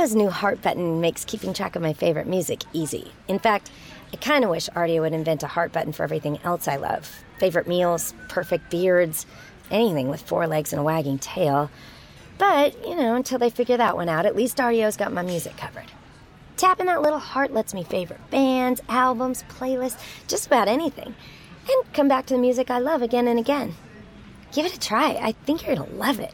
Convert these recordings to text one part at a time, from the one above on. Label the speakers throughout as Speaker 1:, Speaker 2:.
Speaker 1: Rdio's new heart button makes keeping track of my favorite music easy. In fact, I kind of wish Rdio would invent a heart button for everything else I love favorite meals, perfect beards, anything with four legs and a wagging tail. But, you know, until they figure that one out, at least Rdio's got my music covered. Tapping that little heart lets me favorite bands, albums, playlists, just about anything, and come back to the music I love again and again. Give it a try. I think you're going to love it.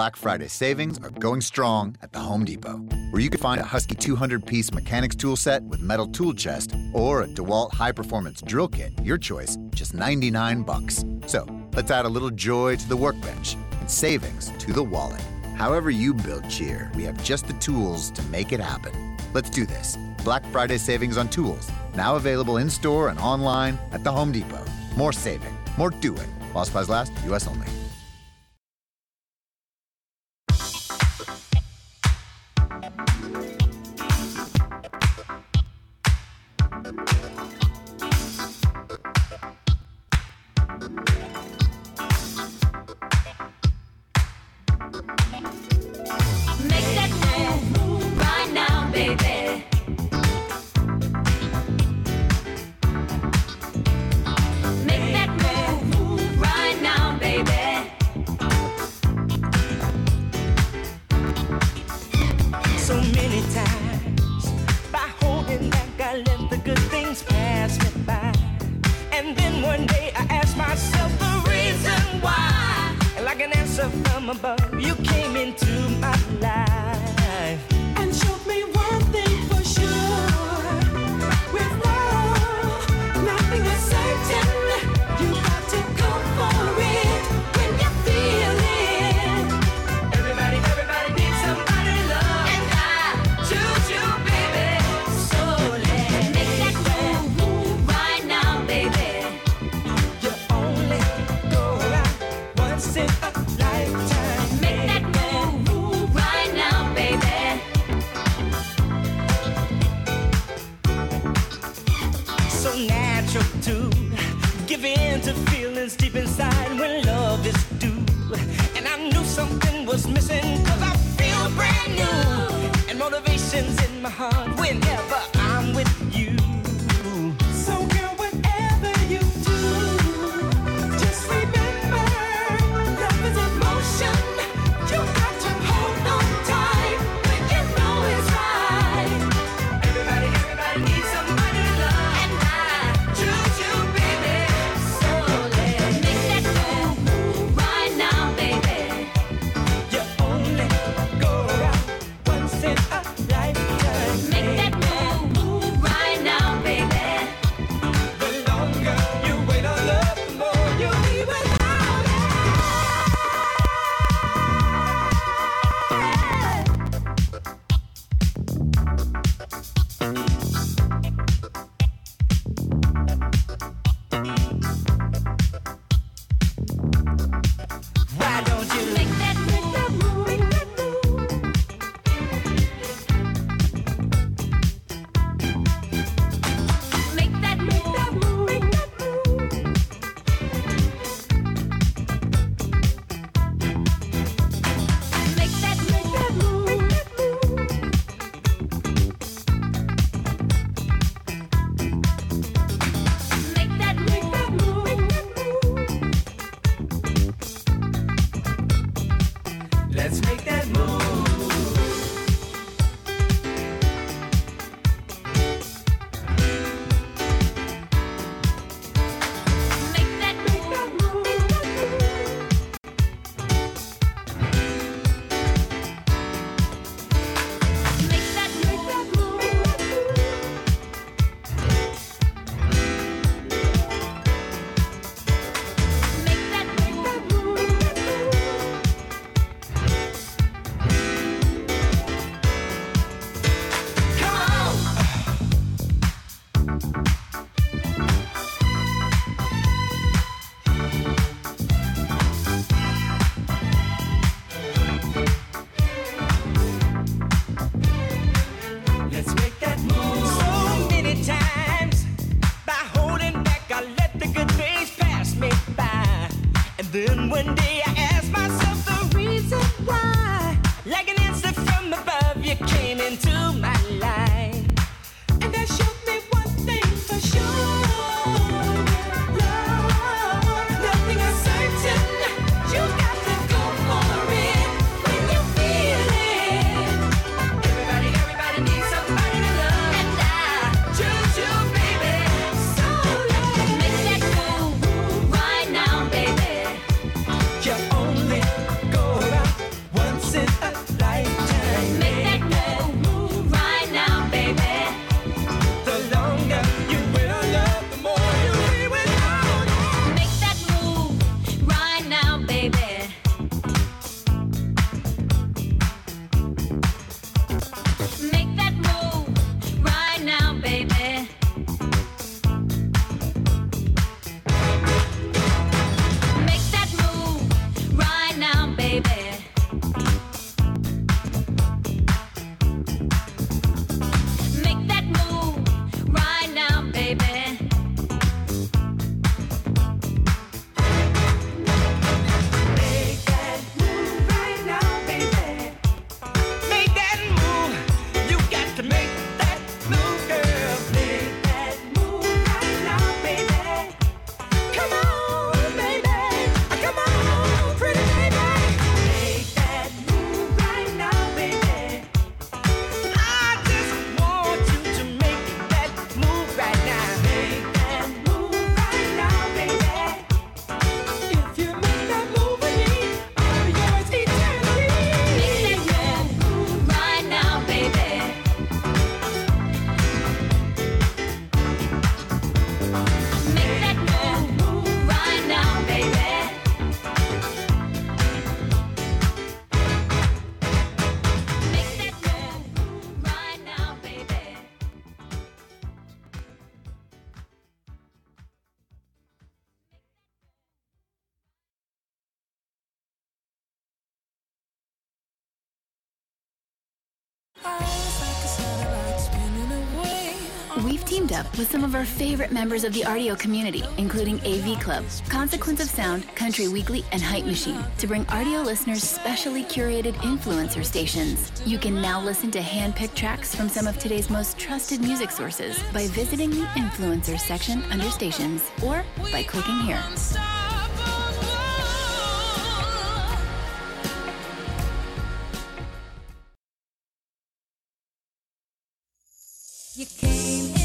Speaker 2: Black Friday savings are going strong at the Home Depot, where you can find a Husky 200 piece mechanics tool set with metal tool chest or a DeWalt high performance drill kit, your choice, just 99 bucks. So let's add a little joy to the workbench and savings to the wallet. However, you build cheer, we have just the tools to make it happen. Let's do this. Black Friday savings on tools, now available in store and online at the Home Depot. More saving, more doing. While supplies last, U.S. only.
Speaker 3: with
Speaker 4: some of our favorite members of the Rdio community, including AV Club, Consequence of Sound, Country Weekly, and Hype Machine, to bring Rdio listeners specially curated influencer stations. You can now listen to hand-picked tracks from some of today's most trusted music sources by visiting the influencer section under stations or by clicking here.
Speaker 5: You came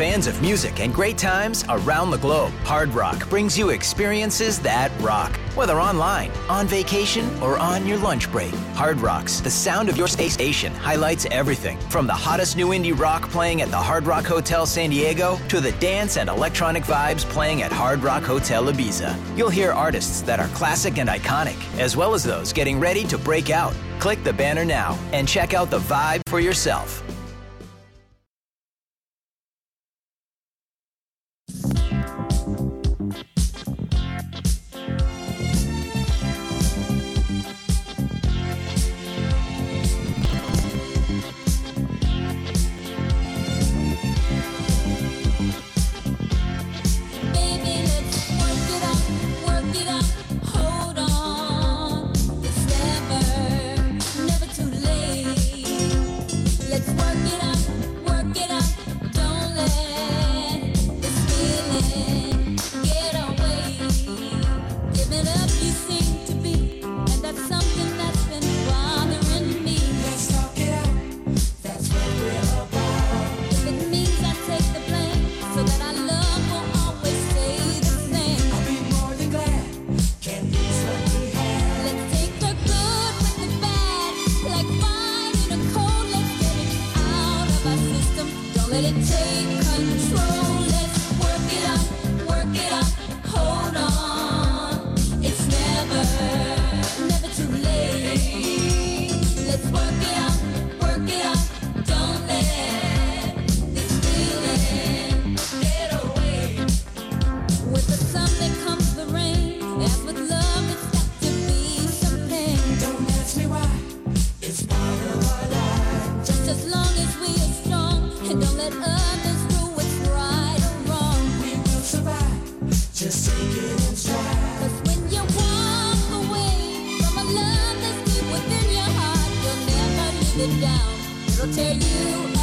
Speaker 6: fans of music and great times around the globe, Hard Rock brings you experiences that rock. Whether online, on vacation, or on your lunch break, Hard Rock's The Sound of Your Space Station highlights everything from the hottest new indie rock playing at the Hard Rock Hotel San Diego to the dance and electronic vibes playing at Hard Rock Hotel Ibiza. You'll hear artists that are classic and iconic, as well as those getting ready to break out. Click the banner now and check out the vibe for yourself.
Speaker 5: it down. It'll tear you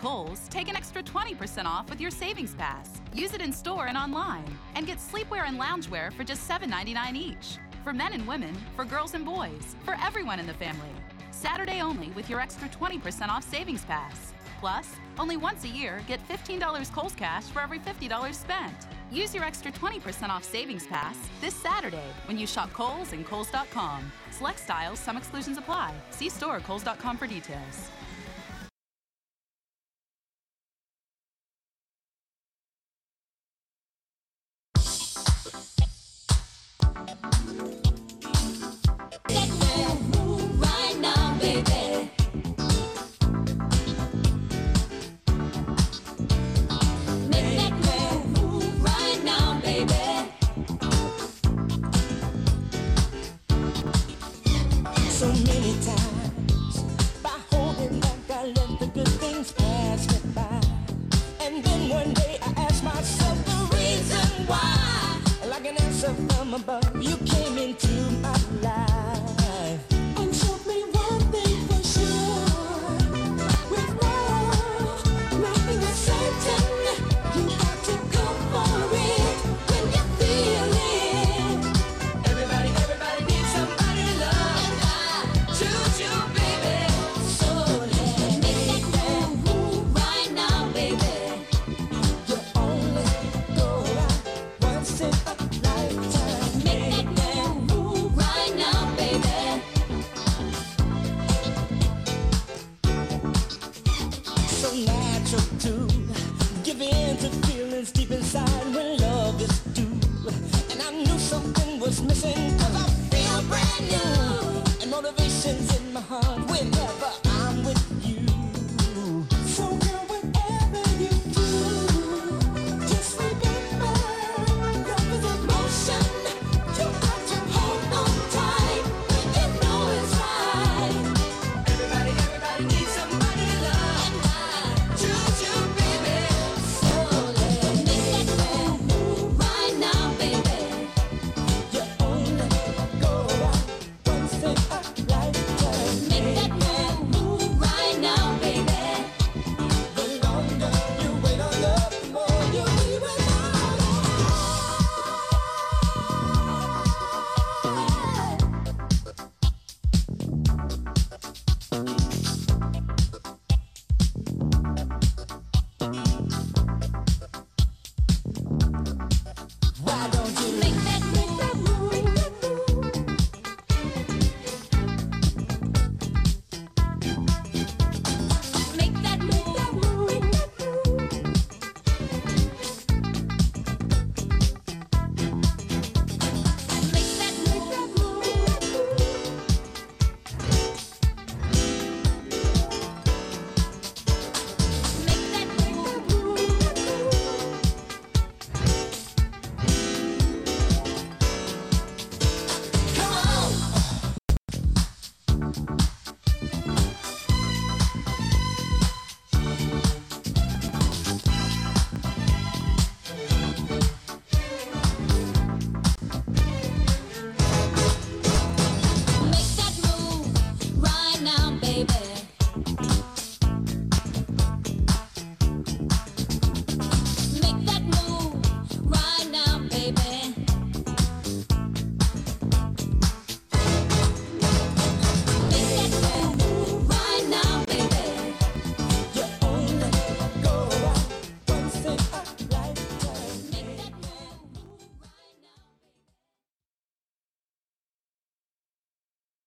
Speaker 7: Kohl's, take an extra 20% off with your Savings Pass. Use it in store and online. And get sleepwear and loungewear for just $7.99 each. For men and women, for girls and boys, for everyone in the family. Saturday only with your extra 20% off Savings Pass. Plus, only once a year, get $15 Kohl's Cash for every $50 spent. Use your extra 20% off Savings Pass this Saturday when you shop Kohl's and Kohl's.com. Select styles, some exclusions apply. See store or Kohl's.com for details.